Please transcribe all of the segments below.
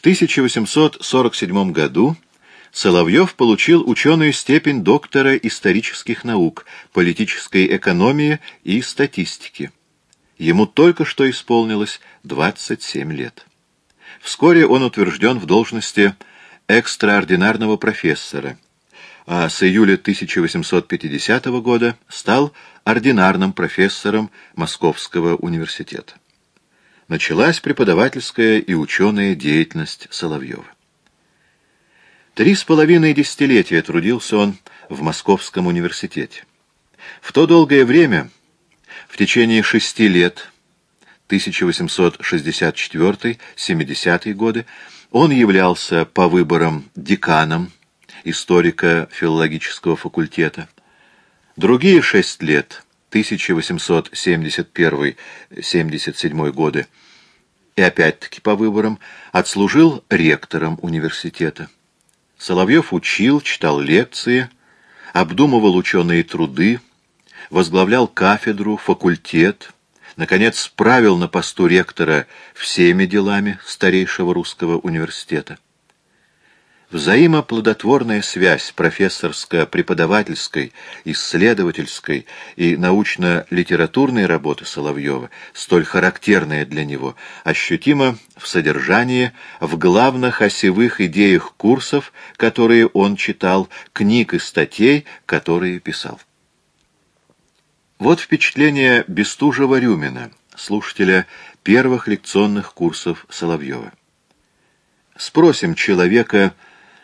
В 1847 году Соловьев получил ученую степень доктора исторических наук, политической экономии и статистики. Ему только что исполнилось 27 лет. Вскоре он утвержден в должности экстраординарного профессора, а с июля 1850 года стал ординарным профессором Московского университета. Началась преподавательская и ученая деятельность Соловьева. Три с половиной десятилетия трудился он в Московском университете. В то долгое время, в течение шести лет, 1864-70 годы, он являлся по выборам деканом историко-филологического факультета. Другие шесть лет, 1871-77 годы, и опять-таки по выборам, отслужил ректором университета. Соловьев учил, читал лекции, обдумывал ученые труды, возглавлял кафедру, факультет, наконец, справил на посту ректора всеми делами старейшего русского университета. Взаимоплодотворная связь профессорско-преподавательской, исследовательской и научно-литературной работы Соловьева, столь характерная для него, ощутима в содержании, в главных осевых идеях курсов, которые он читал, книг и статей, которые писал. Вот впечатление Бестужева-Рюмина, слушателя первых лекционных курсов Соловьева. Спросим человека,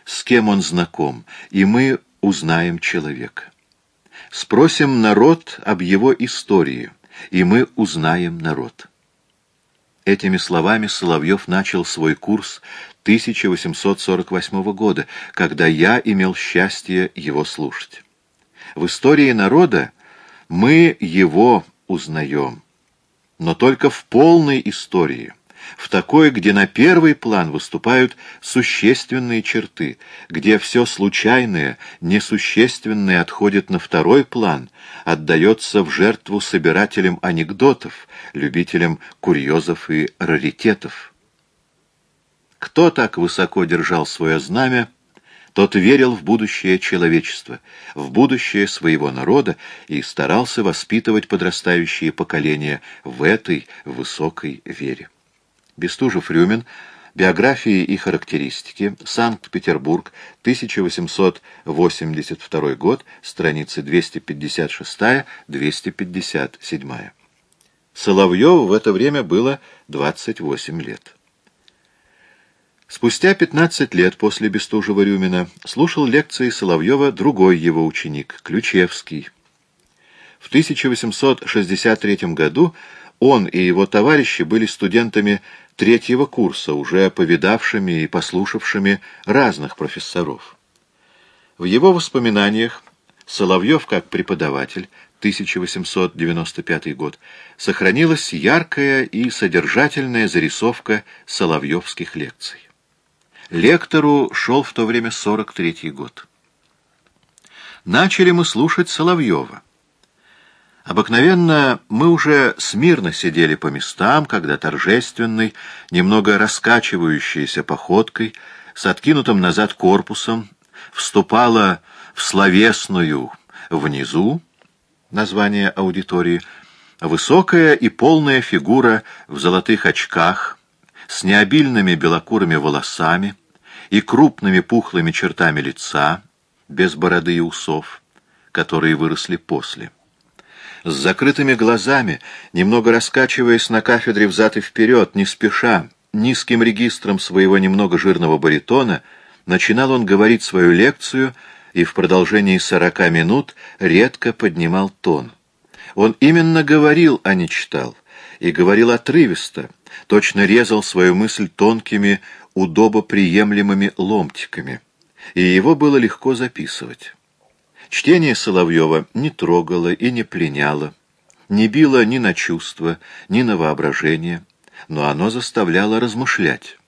с кем он знаком, и мы узнаем человека. Спросим народ об его истории, и мы узнаем народ. Этими словами Соловьев начал свой курс 1848 года, когда я имел счастье его слушать. В истории народа мы его узнаем, но только в полной истории, в такой, где на первый план выступают существенные черты, где все случайное, несущественное отходит на второй план, отдается в жертву собирателям анекдотов, любителям курьезов и раритетов. Кто так высоко держал свое знамя, тот верил в будущее человечества, в будущее своего народа и старался воспитывать подрастающие поколения в этой высокой вере. Бестужев-Рюмин Биографии и характеристики. Санкт-Петербург, 1882 год, страницы 256-257. Соловьеву в это время было 28 лет. Спустя 15 лет после Бестужева-Рюмина слушал лекции Соловьева другой его ученик, Ключевский. В 1863 году он и его товарищи были студентами третьего курса, уже повидавшими и послушавшими разных профессоров. В его воспоминаниях Соловьев, как преподаватель, 1895 год, сохранилась яркая и содержательная зарисовка соловьевских лекций. Лектору шел в то время 43-й год. Начали мы слушать Соловьева. Обыкновенно мы уже смирно сидели по местам, когда торжественный, немного раскачивающейся походкой, с откинутым назад корпусом, вступала в словесную внизу, название аудитории, высокая и полная фигура в золотых очках, с необильными белокурыми волосами и крупными пухлыми чертами лица, без бороды и усов, которые выросли после. С закрытыми глазами, немного раскачиваясь на кафедре взад и вперед, не спеша, низким регистром своего немного жирного баритона, начинал он говорить свою лекцию и в продолжении сорока минут редко поднимал тон. Он именно говорил, а не читал, и говорил отрывисто, точно резал свою мысль тонкими, удобоприемлемыми ломтиками, и его было легко записывать. Чтение Соловьева не трогало и не пленяло, не било ни на чувства, ни на воображение, но оно заставляло размышлять.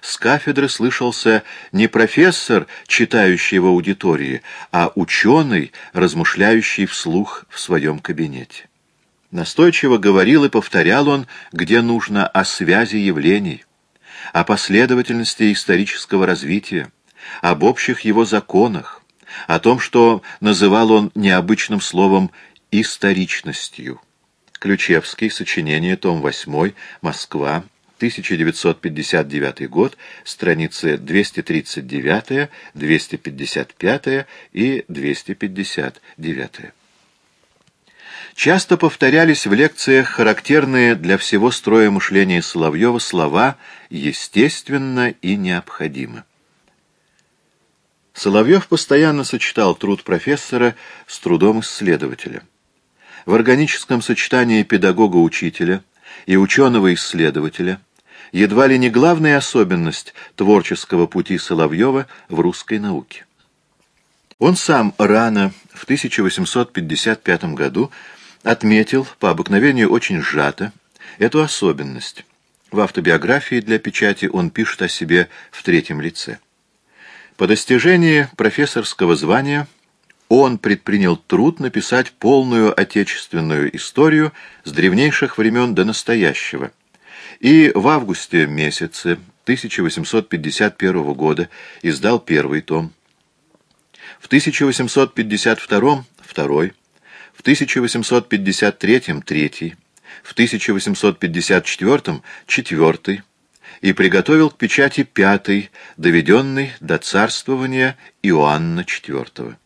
С кафедры слышался не профессор, читающий в аудитории, а ученый, размышляющий вслух в своем кабинете. Настойчиво говорил и повторял он, где нужно, о связи явлений, о последовательности исторического развития, об общих его законах, о том, что называл он необычным словом «историчностью». Ключевский, сочинение, том 8, Москва, 1959 год, страницы 239, 255 и 259. Часто повторялись в лекциях характерные для всего строя мышления Соловьева слова «естественно» и «необходимо». Соловьев постоянно сочетал труд профессора с трудом исследователя. В органическом сочетании педагога-учителя и ученого-исследователя едва ли не главная особенность творческого пути Соловьева в русской науке. Он сам рано, в 1855 году, отметил, по обыкновению очень сжато, эту особенность. В автобиографии для печати он пишет о себе в третьем лице. По достижении профессорского звания он предпринял труд написать полную отечественную историю с древнейших времен до настоящего. И в августе месяце 1851 года издал первый том. В 1852 – второй, в 1853 – третий, в 1854 – четвертый, и приготовил к печати пятый, доведенный до царствования Иоанна IV.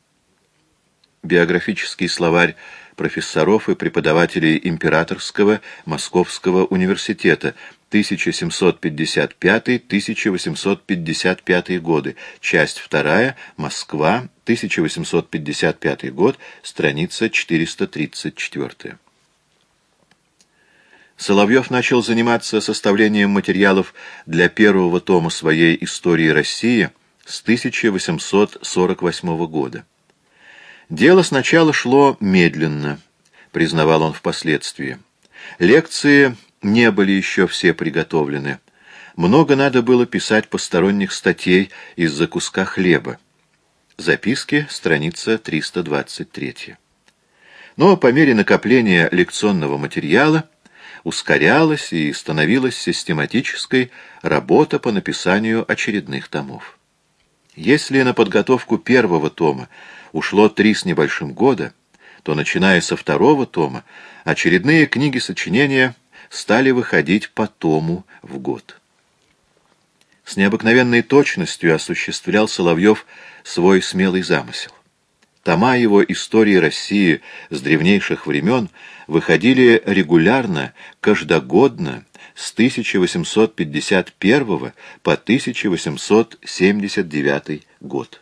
Биографический словарь профессоров и преподавателей Императорского Московского университета 1755-1855 годы, часть 2, Москва, 1855 год, страница 434. Соловьев начал заниматься составлением материалов для первого тома своей «Истории России» с 1848 года. Дело сначала шло медленно, признавал он впоследствии. Лекции не были еще все приготовлены. Много надо было писать посторонних статей из-за куска хлеба. Записки, страница 323. Но по мере накопления лекционного материала ускорялась и становилась систематической работа по написанию очередных томов. Если на подготовку первого тома ушло три с небольшим года, то, начиная со второго тома, очередные книги-сочинения стали выходить по тому в год. С необыкновенной точностью осуществлял Соловьев свой смелый замысел. Тома его истории России с древнейших времен выходили регулярно, каждогодно, с 1851 по 1879 год.